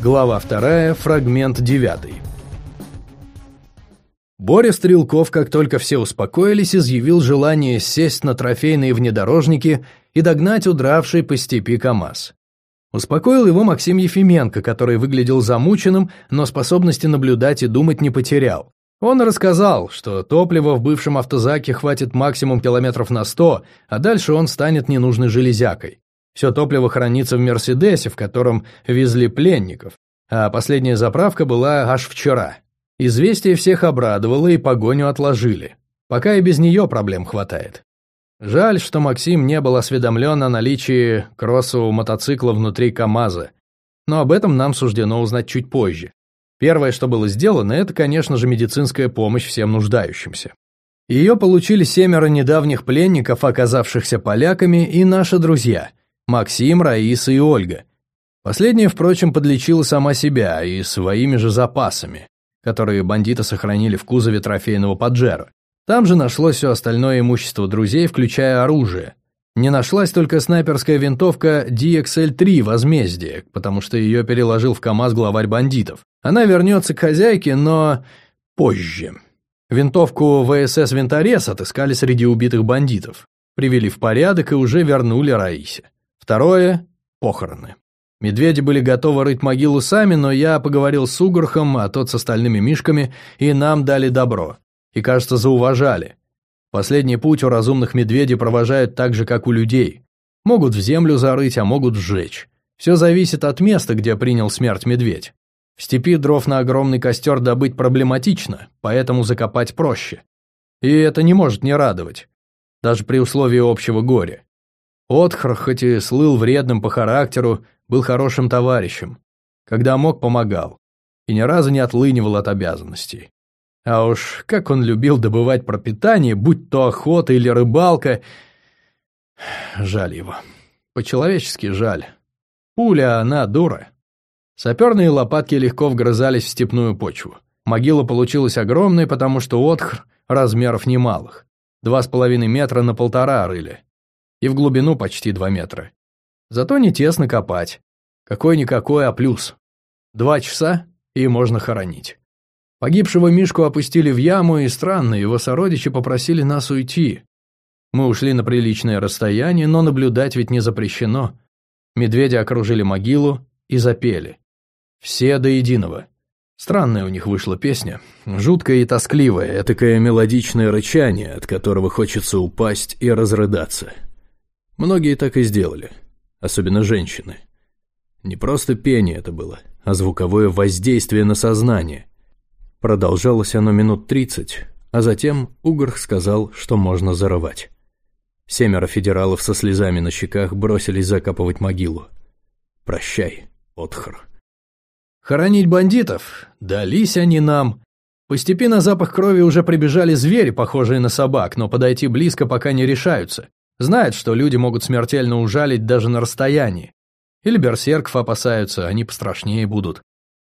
Глава 2, фрагмент 9. Боря Стрелков, как только все успокоились, изъявил желание сесть на трофейные внедорожники и догнать удравший по степи КамАЗ. Успокоил его Максим Ефименко, который выглядел замученным, но способности наблюдать и думать не потерял. Он рассказал, что топлива в бывшем автозаке хватит максимум километров на 100, а дальше он станет ненужной железякой. Все топливо хранится в «Мерседесе», в котором везли пленников, а последняя заправка была аж вчера. Известие всех обрадовало и погоню отложили. Пока и без нее проблем хватает. Жаль, что Максим не был осведомлен о наличии кроссового мотоцикла внутри КАМАЗа, но об этом нам суждено узнать чуть позже. Первое, что было сделано, это, конечно же, медицинская помощь всем нуждающимся. Ее получили семеро недавних пленников, оказавшихся поляками, и наши друзья, Максим, Раиса и Ольга. Последняя, впрочем, подлечила сама себя и своими же запасами, которые бандиты сохранили в кузове трофейного Паджеро. Там же нашлось все остальное имущество друзей, включая оружие. Не нашлась только снайперская винтовка DXL-3 «Возмездие», потому что ее переложил в КАМАЗ главарь бандитов. Она вернется к хозяйке, но позже. Винтовку ВСС «Винторез» отыскали среди убитых бандитов, привели в порядок и уже вернули Раисе. Второе – похороны. Медведи были готовы рыть могилу сами, но я поговорил с Угорхом, а тот с остальными мишками, и нам дали добро. И, кажется, зауважали. Последний путь у разумных медведей провожают так же, как у людей. Могут в землю зарыть, а могут сжечь. Все зависит от места, где принял смерть медведь. В степи дров на огромный костер добыть проблематично, поэтому закопать проще. И это не может не радовать. Даже при условии общего горя. Отхр, хоть и слыл вредным по характеру, был хорошим товарищем. Когда мог, помогал. И ни разу не отлынивал от обязанностей. А уж как он любил добывать пропитание, будь то охота или рыбалка. Жаль его. По-человечески жаль. Пуля, она дура. Саперные лопатки легко вгрызались в степную почву. Могила получилась огромной, потому что отхр размеров немалых. Два с половиной метра на полтора рыли и в глубину почти 2 метра. Зато не тесно копать. Какой-никакой, а плюс. Два часа, и можно хоронить. Погибшего Мишку опустили в яму, и странно, его сородичи попросили нас уйти. Мы ушли на приличное расстояние, но наблюдать ведь не запрещено. Медведи окружили могилу и запели. Все до единого. Странная у них вышла песня, жуткая и тоскливая, этакое мелодичное рычание, от которого хочется упасть и разрыдаться. Многие так и сделали, особенно женщины. Не просто пение это было, а звуковое воздействие на сознание. Продолжалось оно минут тридцать, а затем Угрх сказал, что можно зарывать. Семеро федералов со слезами на щеках бросились закапывать могилу. «Прощай, Отхр». Хоронить бандитов? Дались они нам. Постепенно запах крови уже прибежали звери, похожие на собак, но подойти близко пока не решаются. Знает, что люди могут смертельно ужалить даже на расстоянии. Или берсерков опасаются, они пострашнее будут.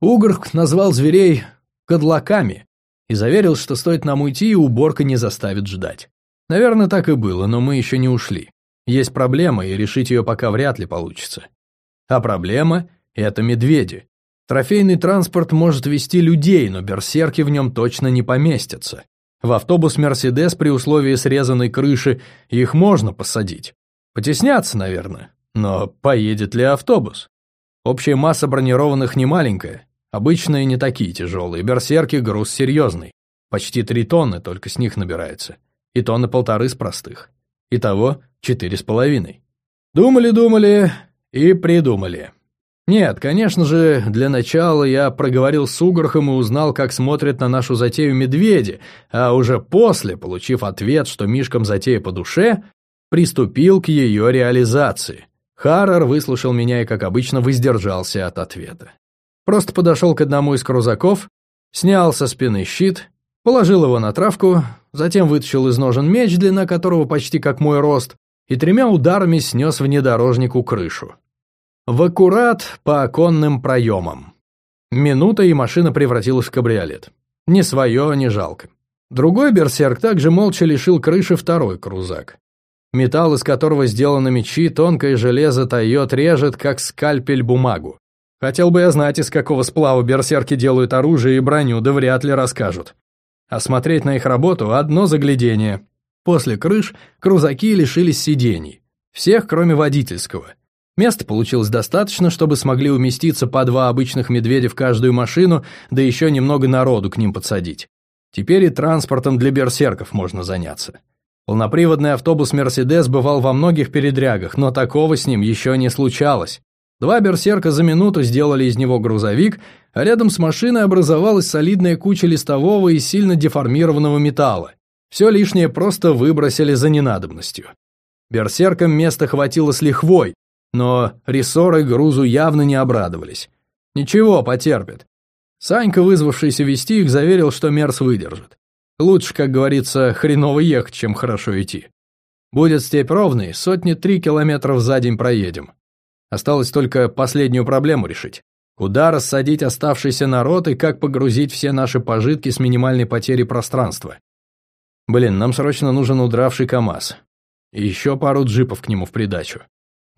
Угорк назвал зверей «кадлаками» и заверил, что стоит нам уйти, и уборка не заставит ждать. Наверное, так и было, но мы еще не ушли. Есть проблема, и решить ее пока вряд ли получится. А проблема – это медведи. Трофейный транспорт может вести людей, но берсерки в нем точно не поместятся. В автобус «Мерседес» при условии срезанной крыши их можно посадить. Потесняться, наверное. Но поедет ли автобус? Общая масса бронированных не маленькая. Обычные не такие тяжелые. Берсерки груз серьезный. Почти три тонны только с них набирается. И тонны полторы с простых. Итого четыре с половиной. Думали-думали и придумали. Нет, конечно же, для начала я проговорил с Угрохом и узнал, как смотрят на нашу затею медведи, а уже после, получив ответ, что Мишкам затея по душе, приступил к ее реализации. Харрор выслушал меня и, как обычно, воздержался от ответа. Просто подошел к одному из крузаков, снял со спины щит, положил его на травку, затем вытащил из ножен меч, длина которого почти как мой рост, и тремя ударами снес внедорожнику крышу. В аккурат по оконным проемам. Минута, и машина превратилась в кабриолет. Ни свое, ни жалко. Другой берсерк также молча лишил крыши второй крузак. Металл, из которого сделаны мечи, тонкое железо тает, режет, как скальпель бумагу. Хотел бы я знать, из какого сплава берсерки делают оружие и броню, да вряд ли расскажут. А смотреть на их работу – одно заглядение. После крыш крузаки лишились сидений. Всех, кроме водительского. Места получилось достаточно, чтобы смогли уместиться по два обычных медведя в каждую машину, да еще немного народу к ним подсадить. Теперь и транспортом для берсерков можно заняться. Полноприводный автобус «Мерседес» бывал во многих передрягах, но такого с ним еще не случалось. Два берсерка за минуту сделали из него грузовик, а рядом с машиной образовалась солидная куча листового и сильно деформированного металла. Все лишнее просто выбросили за ненадобностью. Берсеркам места хватило с лихвой, но рессоры грузу явно не обрадовались. Ничего, потерпят. Санька, вызвавшийся вести их, заверил, что Мерс выдержит. Лучше, как говорится, хреново ехать, чем хорошо идти. Будет степь ровной, сотни три километров за день проедем. Осталось только последнюю проблему решить. Куда рассадить оставшийся народ и как погрузить все наши пожитки с минимальной потерей пространства. Блин, нам срочно нужен удравший КАМАЗ. И еще пару джипов к нему в придачу.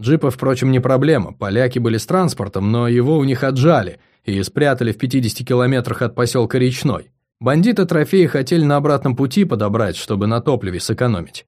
Джипы, впрочем, не проблема, поляки были с транспортом, но его у них отжали и спрятали в 50 километрах от поселка Речной. Бандиты трофеи хотели на обратном пути подобрать, чтобы на топливе сэкономить.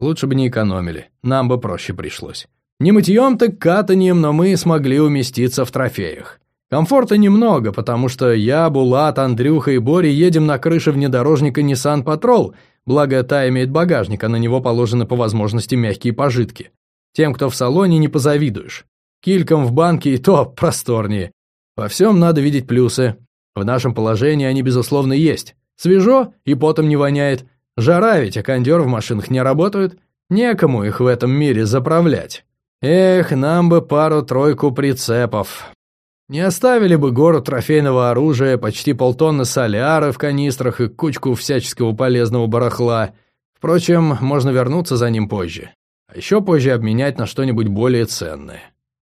Лучше бы не экономили, нам бы проще пришлось. Не мытьем, так катанием, но мы смогли уместиться в трофеях. Комфорта немного, потому что я, Булат, Андрюха и Бори едем на крыше внедорожника Nissan Patrol, благо та имеет багажник, а на него положены по возможности мягкие пожитки. Тем, кто в салоне, не позавидуешь. Килькам в банке и то просторнее. Во всем надо видеть плюсы. В нашем положении они, безусловно, есть. Свежо и потом не воняет. Жара ведь, а кондер в машинах не работают. Некому их в этом мире заправлять. Эх, нам бы пару-тройку прицепов. Не оставили бы гору трофейного оружия, почти полтонны соляра в канистрах и кучку всяческого полезного барахла. Впрочем, можно вернуться за ним позже. А еще позже обменять на что-нибудь более ценное.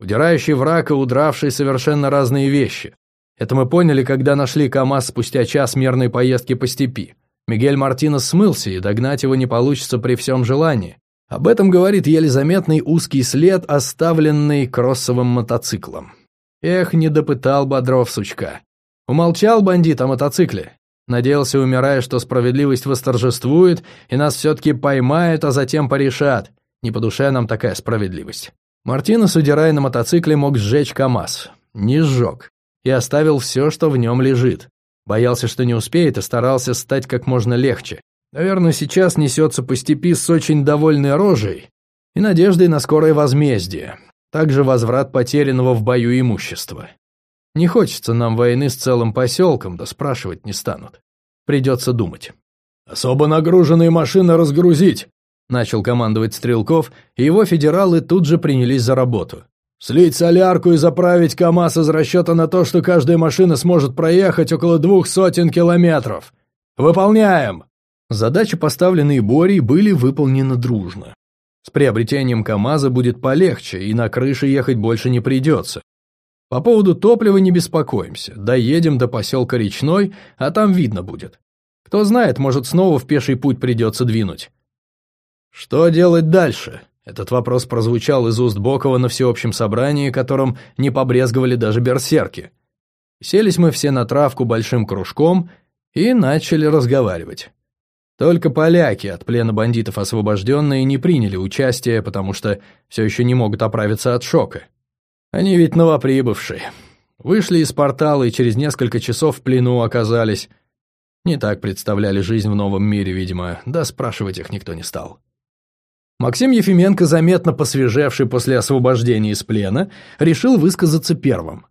Удирающий враг и удравший совершенно разные вещи. Это мы поняли, когда нашли КАМАЗ спустя час мерной поездки по степи. Мигель Мартинес смылся, и догнать его не получится при всем желании. Об этом говорит еле заметный узкий след, оставленный кроссовым мотоциклом. Эх, не допытал Бодров сучка. Умолчал бандит о мотоцикле. Надеялся, умирая, что справедливость восторжествует, и нас все-таки поймают, а затем порешат. Не по душе нам такая справедливость. Мартинес, удирая на мотоцикле, мог сжечь КамАЗ. Не сжег. И оставил все, что в нем лежит. Боялся, что не успеет, и старался стать как можно легче. Наверное, сейчас несется по степи с очень довольной рожей и надеждой на скорое возмездие, также возврат потерянного в бою имущества. Не хочется нам войны с целым поселком, да спрашивать не станут. Придется думать. «Особо нагруженные машины разгрузить!» Начал командовать Стрелков, и его федералы тут же принялись за работу. «Слить солярку и заправить КАМАЗ из расчета на то, что каждая машина сможет проехать около двух сотен километров. Выполняем!» Задачи, поставленные Борей, были выполнены дружно. С приобретением КАМАЗа будет полегче, и на крыше ехать больше не придется. По поводу топлива не беспокоимся, доедем до поселка Речной, а там видно будет. Кто знает, может снова в пеший путь придется двинуть. Что делать дальше? Этот вопрос прозвучал из уст Бокова на всеобщем собрании, которым не побрезговали даже берсерки. Селись мы все на травку большим кружком и начали разговаривать. Только поляки, от плена бандитов освобожденные, не приняли участие, потому что все еще не могут оправиться от шока. Они ведь новоприбывшие. Вышли из портала и через несколько часов в плену оказались. Не так представляли жизнь в новом мире, видимо, да спрашивать их никто не стал. Максим Ефименко, заметно посвежевший после освобождения из плена, решил высказаться первым.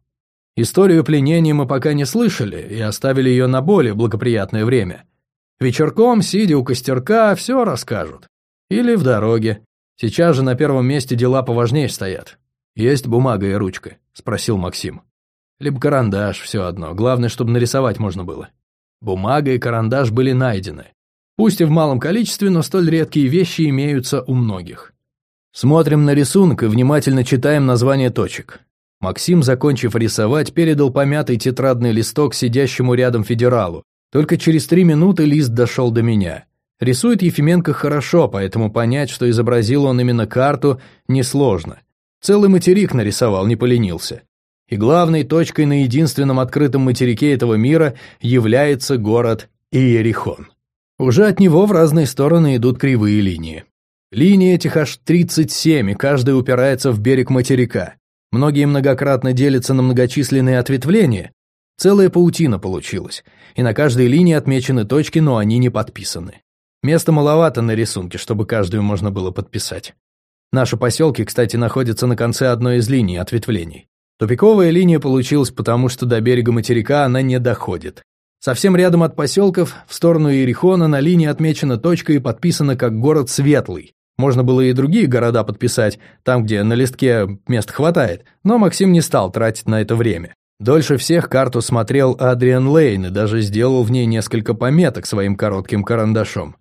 Историю пленения мы пока не слышали и оставили ее на более благоприятное время – Вечерком, сидя у костерка, все расскажут. Или в дороге. Сейчас же на первом месте дела поважнее стоят. «Есть бумага и ручка?» – спросил Максим. «Либо карандаш, все одно. Главное, чтобы нарисовать можно было». Бумага и карандаш были найдены. Пусть и в малом количестве, но столь редкие вещи имеются у многих. Смотрим на рисунок и внимательно читаем название точек. Максим, закончив рисовать, передал помятый тетрадный листок сидящему рядом федералу, только через три минуты лист дошел до меня. Рисует Ефименко хорошо, поэтому понять, что изобразил он именно карту, несложно. Целый материк нарисовал, не поленился. и главной точкой на единственном открытом материке этого мира является город Иерихон. Уже от него в разные стороны идут кривые линии. Линии этих аж 37, и каждая упирается в берег материка. Многие многократно делятся на многочисленные ответвления. Целая паутина получилась, и на каждой линии отмечены точки, но они не подписаны. Места маловато на рисунке, чтобы каждую можно было подписать. Наши поселки, кстати, находятся на конце одной из линий ответвлений. Тупиковая линия получилась потому, что до берега материка она не доходит. Совсем рядом от поселков, в сторону Иерихона, на линии отмечена точка и подписана как город Светлый. Можно было и другие города подписать, там, где на листке мест хватает, но Максим не стал тратить на это время. Дольше всех карту смотрел Адриан Лейн и даже сделал в ней несколько пометок своим коротким карандашом.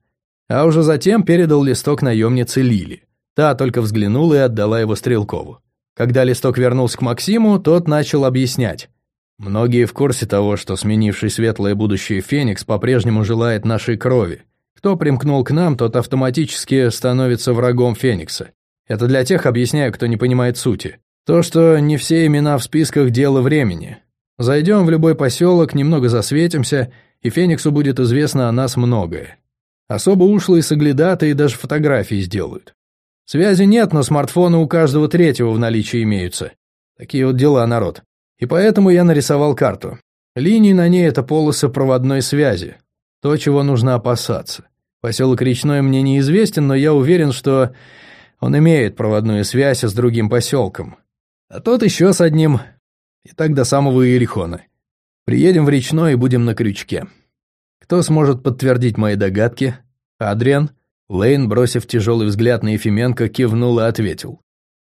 А уже затем передал листок наемнице Лили. Та только взглянула и отдала его Стрелкову. Когда листок вернулся к Максиму, тот начал объяснять. Многие в курсе того, что сменивший светлое будущее Феникс по-прежнему желает нашей крови. Кто примкнул к нам, тот автоматически становится врагом Феникса. Это для тех, объясняю, кто не понимает сути. То, что не все имена в списках – дело времени. Зайдем в любой поселок, немного засветимся, и Фениксу будет известно о нас многое. Особо ушлые соглядатые даже фотографии сделают. Связи нет, но смартфоны у каждого третьего в наличии имеются. Такие вот дела, народ. И поэтому я нарисовал карту. Линии на ней – это полосы проводной связи. То, чего нужно опасаться. Поселок Речной мне неизвестен, но я уверен, что он имеет проводную связь с другим поселком. А тот еще с одним. И так до самого Иерихона. Приедем в Речной и будем на крючке. Кто сможет подтвердить мои догадки? Адриан? Лейн, бросив тяжелый взгляд на Ефименко, кивнул и ответил.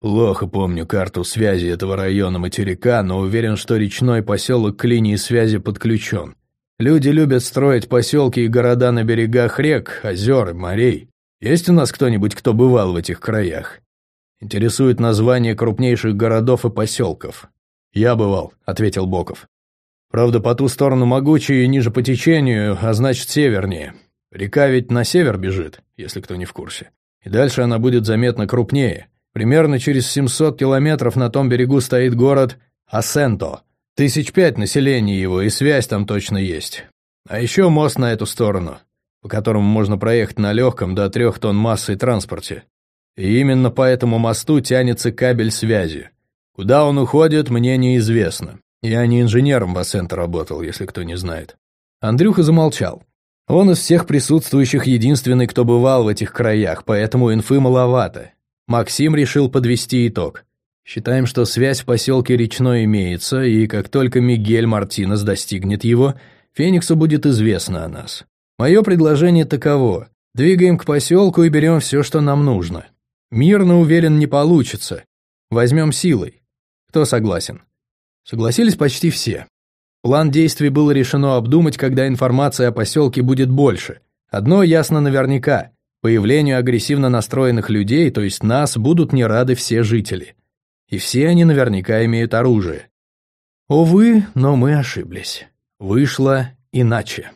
Плохо помню карту связи этого района материка, но уверен, что речной поселок к линии связи подключен. Люди любят строить поселки и города на берегах рек, озер и морей. Есть у нас кто-нибудь, кто бывал в этих краях? Интересует название крупнейших городов и поселков. Я бывал, ответил Боков. Правда, по ту сторону могучей и ниже по течению, а значит севернее. Река ведь на север бежит, если кто не в курсе. И дальше она будет заметно крупнее. Примерно через 700 километров на том берегу стоит город Асенто. Тысяч пять населения его, и связь там точно есть. А еще мост на эту сторону, по которому можно проехать на легком до трех тонн массой транспорте. И именно по этому мосту тянется кабель связи. Куда он уходит, мне неизвестно. Я не инженером в Асенто работал, если кто не знает. Андрюха замолчал. Он из всех присутствующих единственный, кто бывал в этих краях, поэтому инфы маловато. Максим решил подвести итог. Считаем, что связь в поселке Речной имеется, и как только Мигель Мартинес достигнет его, Фениксу будет известно о нас. Мое предложение таково. Двигаем к поселку и берем все, что нам нужно. Мирно, уверен, не получится. Возьмем силой. Кто согласен? Согласились почти все. План действий было решено обдумать, когда информация о поселке будет больше. Одно ясно наверняка. Появлению агрессивно настроенных людей, то есть нас, будут не рады все жители. И все они наверняка имеют оружие. Увы, но мы ошиблись. Вышло иначе.